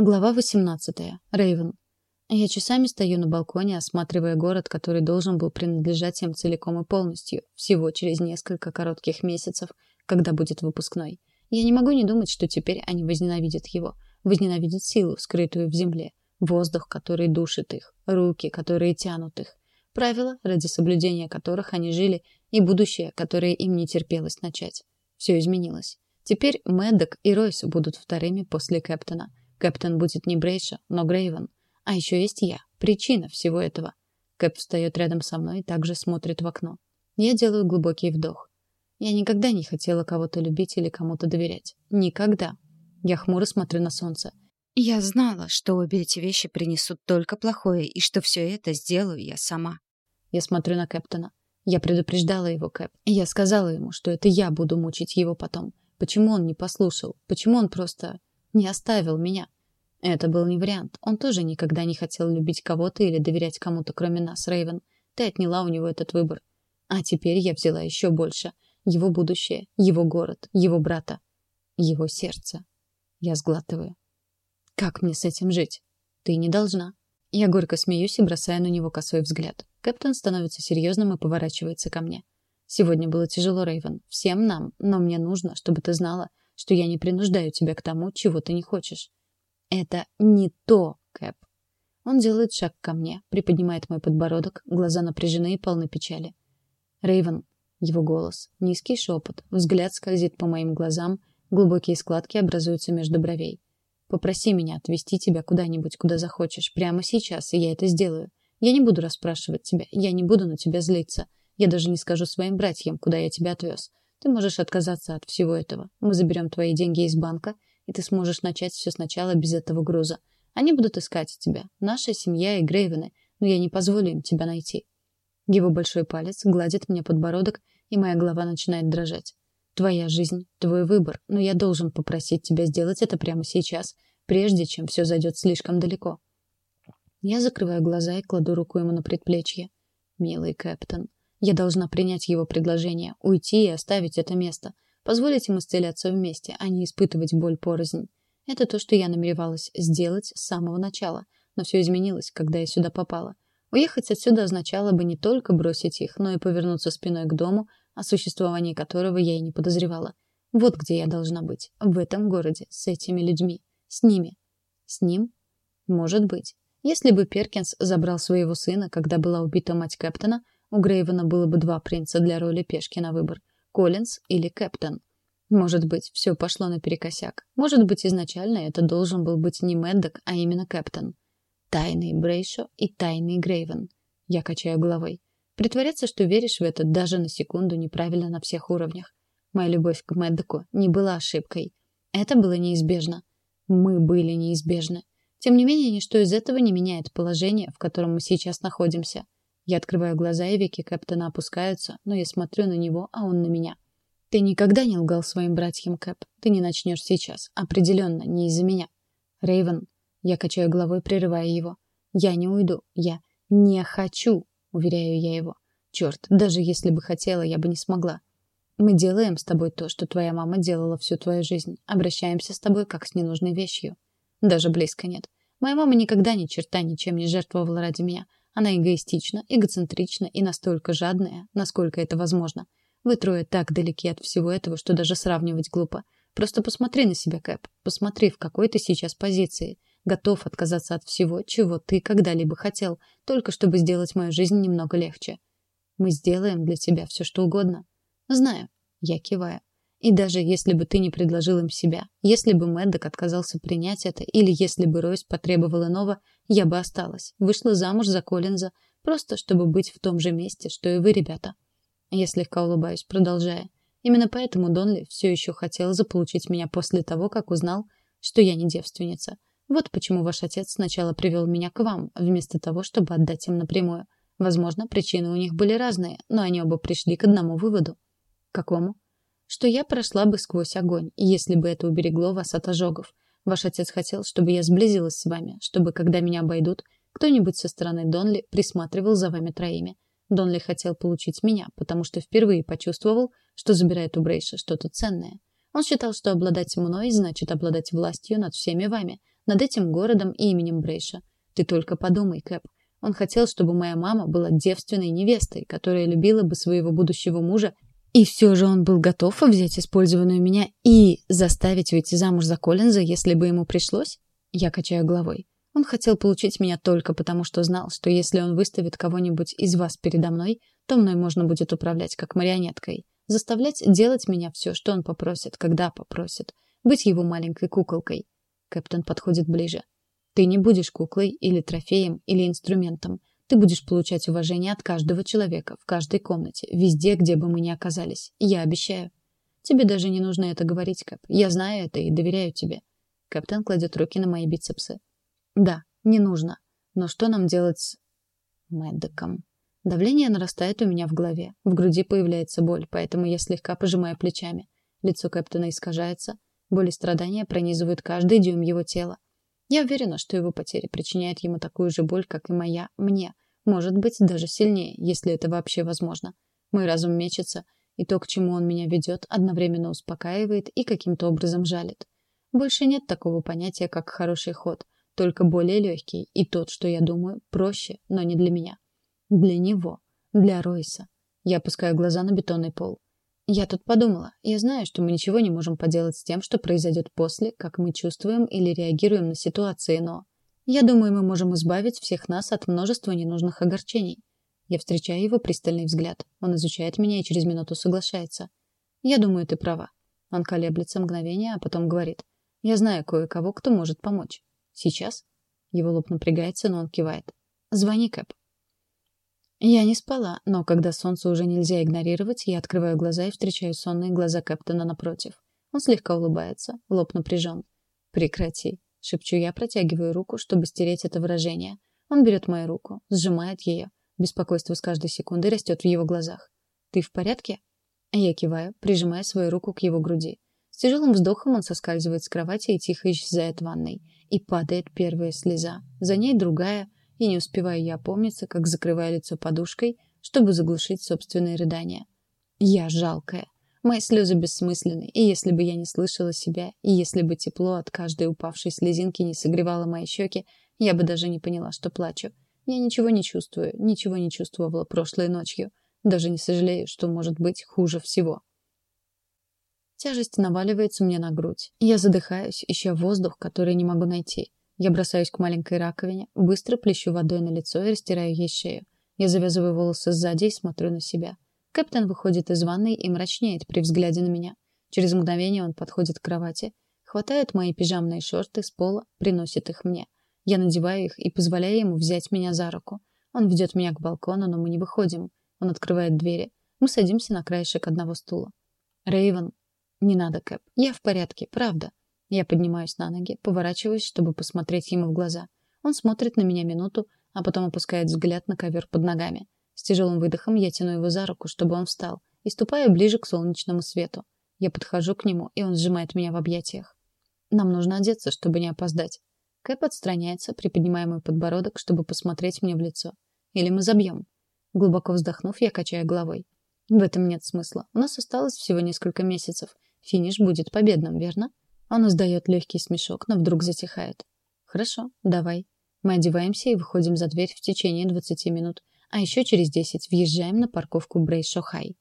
Глава 18. Рейвен. Я часами стою на балконе, осматривая город, который должен был принадлежать им целиком и полностью, всего через несколько коротких месяцев, когда будет выпускной. Я не могу не думать, что теперь они возненавидят его, возненавидят силу, скрытую в земле, воздух, который душит их, руки, которые тянут их, правила, ради соблюдения которых они жили, и будущее, которое им не терпелось начать. Все изменилось. Теперь Мэддок и Ройс будут вторыми после Кэптона — Кэптон будет не Брейша, но Грейвен. А еще есть я, причина всего этого. Кэп встает рядом со мной и также смотрит в окно. Я делаю глубокий вдох. Я никогда не хотела кого-то любить или кому-то доверять. Никогда. Я хмуро смотрю на солнце. Я знала, что обе эти вещи принесут только плохое, и что все это сделаю я сама. Я смотрю на Кэптона. Я предупреждала его, Кэп. Я сказала ему, что это я буду мучить его потом. Почему он не послушал? Почему он просто не оставил меня. Это был не вариант. Он тоже никогда не хотел любить кого-то или доверять кому-то, кроме нас, Рейвен. Ты отняла у него этот выбор. А теперь я взяла еще больше. Его будущее, его город, его брата, его сердце. Я сглатываю. Как мне с этим жить? Ты не должна. Я горько смеюсь и бросаю на него косой взгляд. Кэптон становится серьезным и поворачивается ко мне. Сегодня было тяжело, Рейвен. Всем нам. Но мне нужно, чтобы ты знала, что я не принуждаю тебя к тому, чего ты не хочешь. Это не то, Кэп. Он делает шаг ко мне, приподнимает мой подбородок, глаза напряжены и полны печали. Рейвен, его голос, низкий шепот, взгляд скользит по моим глазам, глубокие складки образуются между бровей. Попроси меня отвезти тебя куда-нибудь, куда захочешь, прямо сейчас, и я это сделаю. Я не буду расспрашивать тебя, я не буду на тебя злиться. Я даже не скажу своим братьям, куда я тебя отвез. Ты можешь отказаться от всего этого. Мы заберем твои деньги из банка, и ты сможешь начать все сначала без этого груза. Они будут искать тебя, наша семья и Грейвены, но я не позволю им тебя найти. Его большой палец гладит мне подбородок, и моя голова начинает дрожать. Твоя жизнь, твой выбор, но я должен попросить тебя сделать это прямо сейчас, прежде чем все зайдет слишком далеко. Я закрываю глаза и кладу руку ему на предплечье. Милый капитан, я должна принять его предложение, уйти и оставить это место, позволить им исцеляться вместе, а не испытывать боль порознь. Это то, что я намеревалась сделать с самого начала, но все изменилось, когда я сюда попала. Уехать отсюда означало бы не только бросить их, но и повернуться спиной к дому, о существовании которого я и не подозревала. Вот где я должна быть, в этом городе, с этими людьми, с ними. С ним? Может быть. Если бы Перкинс забрал своего сына, когда была убита мать Кэптона, у Грейвена было бы два принца для роли пешки на выбор — Коллинз или Кэптон. Может быть, все пошло наперекосяк. Может быть, изначально это должен был быть не Мэддок, а именно Кэптон. Тайный Брейшо и тайный Грейвен. Я качаю головой. Притворяться, что веришь в это даже на секунду неправильно на всех уровнях. Моя любовь к Мэддоку не была ошибкой. Это было неизбежно. Мы были неизбежны. Тем не менее, ничто из этого не меняет положение, в котором мы сейчас находимся — я открываю глаза, и веки Кэптона опускаются, но я смотрю на него, а он на меня. Ты никогда не лгал своим братьям, Кэп. Ты не начнешь сейчас. Определенно, не из-за меня. Рейвен. Я качаю головой, прерывая его. Я не уйду. Я не хочу, уверяю я его. Черт, даже если бы хотела, я бы не смогла. Мы делаем с тобой то, что твоя мама делала всю твою жизнь. Обращаемся с тобой как с ненужной вещью. Даже близко нет. Моя мама никогда ни черта ничем не жертвовала ради меня. Она эгоистична, эгоцентрична и настолько жадная, насколько это возможно. Вы трое так далеки от всего этого, что даже сравнивать глупо. Просто посмотри на себя, Кэп. Посмотри, в какой ты сейчас позиции. Готов отказаться от всего, чего ты когда-либо хотел, только чтобы сделать мою жизнь немного легче. Мы сделаем для тебя все, что угодно. Знаю. Я киваю. И даже если бы ты не предложил им себя, если бы Мэддок отказался принять это, или если бы Ройс потребовал иного, я бы осталась, вышла замуж за Коллинза, просто чтобы быть в том же месте, что и вы, ребята. Я слегка улыбаюсь, продолжая. Именно поэтому Донли все еще хотел заполучить меня после того, как узнал, что я не девственница. Вот почему ваш отец сначала привел меня к вам, вместо того, чтобы отдать им напрямую. Возможно, причины у них были разные, но они оба пришли к одному выводу. Какому? Что я прошла бы сквозь огонь, если бы это уберегло вас от ожогов. Ваш отец хотел, чтобы я сблизилась с вами, чтобы, когда меня обойдут, кто-нибудь со стороны Донли присматривал за вами троими. Донли хотел получить меня, потому что впервые почувствовал, что забирает у Брейша что-то ценное. Он считал, что обладать мной значит обладать властью над всеми вами, над этим городом и именем Брейша. Ты только подумай, Кэп. Он хотел, чтобы моя мама была девственной невестой, которая любила бы своего будущего мужа, и все же он был готов взять использованную меня и заставить выйти замуж за Коллинза, если бы ему пришлось? Я качаю головой. Он хотел получить меня только потому, что знал, что если он выставит кого-нибудь из вас передо мной, то мной можно будет управлять как марионеткой, заставлять делать меня все, что он попросит, когда попросит, быть его маленькой куколкой. Капитан подходит ближе. Ты не будешь куклой или трофеем или инструментом. Ты будешь получать уважение от каждого человека в каждой комнате, везде, где бы мы ни оказались. Я обещаю. Тебе даже не нужно это говорить, Кэп. Я знаю это и доверяю тебе. Капитан кладет руки на мои бицепсы. Да, не нужно. Но что нам делать с Мэддоком? Давление нарастает у меня в голове. В груди появляется боль, поэтому я слегка пожимаю плечами. Лицо Кэптона искажается. Боль и страдания пронизывают каждый дюйм его тела. Я уверена, что его потеря причиняет ему такую же боль, как и моя, мне. Может быть, даже сильнее, если это вообще возможно. Мой разум мечется, и то, к чему он меня ведет, одновременно успокаивает и каким-то образом жалит. Больше нет такого понятия, как хороший ход, только более легкий, и тот, что я думаю, проще, но не для меня. Для него, для Ройса. Я опускаю глаза на бетонный пол. Я тут подумала. Я знаю, что мы ничего не можем поделать с тем, что произойдет после, как мы чувствуем или реагируем на ситуации, но... Я думаю, мы можем избавить всех нас от множества ненужных огорчений. Я встречаю его пристальный взгляд. Он изучает меня и через минуту соглашается. Я думаю, ты права. Он колеблется мгновение, а потом говорит. Я знаю кое-кого, кто может помочь. Сейчас? Его лоб напрягается, но он кивает. Звони, Кэп. Я не спала, но когда солнце уже нельзя игнорировать, я открываю глаза и встречаю сонные глаза Кэптона напротив. Он слегка улыбается, лоб напряжен. «Прекрати», — шепчу я, протягиваю руку, чтобы стереть это выражение. Он берет мою руку, сжимает ее. Беспокойство с каждой секундой растет в его глазах. «Ты в порядке?» Я киваю, прижимая свою руку к его груди. С тяжелым вздохом он соскальзывает с кровати и тихо исчезает в ванной. И падает первая слеза. За ней другая — и не успеваю я опомниться, как закрываю лицо подушкой, чтобы заглушить собственные рыдания. Я жалкая. Мои слезы бессмысленны, и если бы я не слышала себя, и если бы тепло от каждой упавшей слезинки не согревало мои щеки, я бы даже не поняла, что плачу. Я ничего не чувствую, ничего не чувствовала прошлой ночью. Даже не сожалею, что может быть хуже всего. Тяжесть наваливается мне на грудь. Я задыхаюсь, ища воздух, который не могу найти. Я бросаюсь к маленькой раковине, быстро плещу водой на лицо и растираю ей шею. Я завязываю волосы сзади и смотрю на себя. Капитан выходит из ванной и мрачнеет при взгляде на меня. Через мгновение он подходит к кровати, хватает мои пижамные шорты с пола, приносит их мне. Я надеваю их и позволяю ему взять меня за руку. Он ведет меня к балкону, но мы не выходим. Он открывает двери. Мы садимся на краешек одного стула. Рейвен, не надо, Кэп. Я в порядке, правда. Я поднимаюсь на ноги, поворачиваюсь, чтобы посмотреть ему в глаза. Он смотрит на меня минуту, а потом опускает взгляд на ковер под ногами. С тяжелым выдохом я тяну его за руку, чтобы он встал, и ступаю ближе к солнечному свету. Я подхожу к нему, и он сжимает меня в объятиях. Нам нужно одеться, чтобы не опоздать. Кэп отстраняется, приподнимая мой подбородок, чтобы посмотреть мне в лицо. Или мы забьем. Глубоко вздохнув, я качаю головой. В этом нет смысла. У нас осталось всего несколько месяцев. Финиш будет победным, верно? Он издает легкий смешок, но вдруг затихает. Хорошо, давай. Мы одеваемся и выходим за дверь в течение 20 минут, а еще через 10 въезжаем на парковку Брейшо-Хай.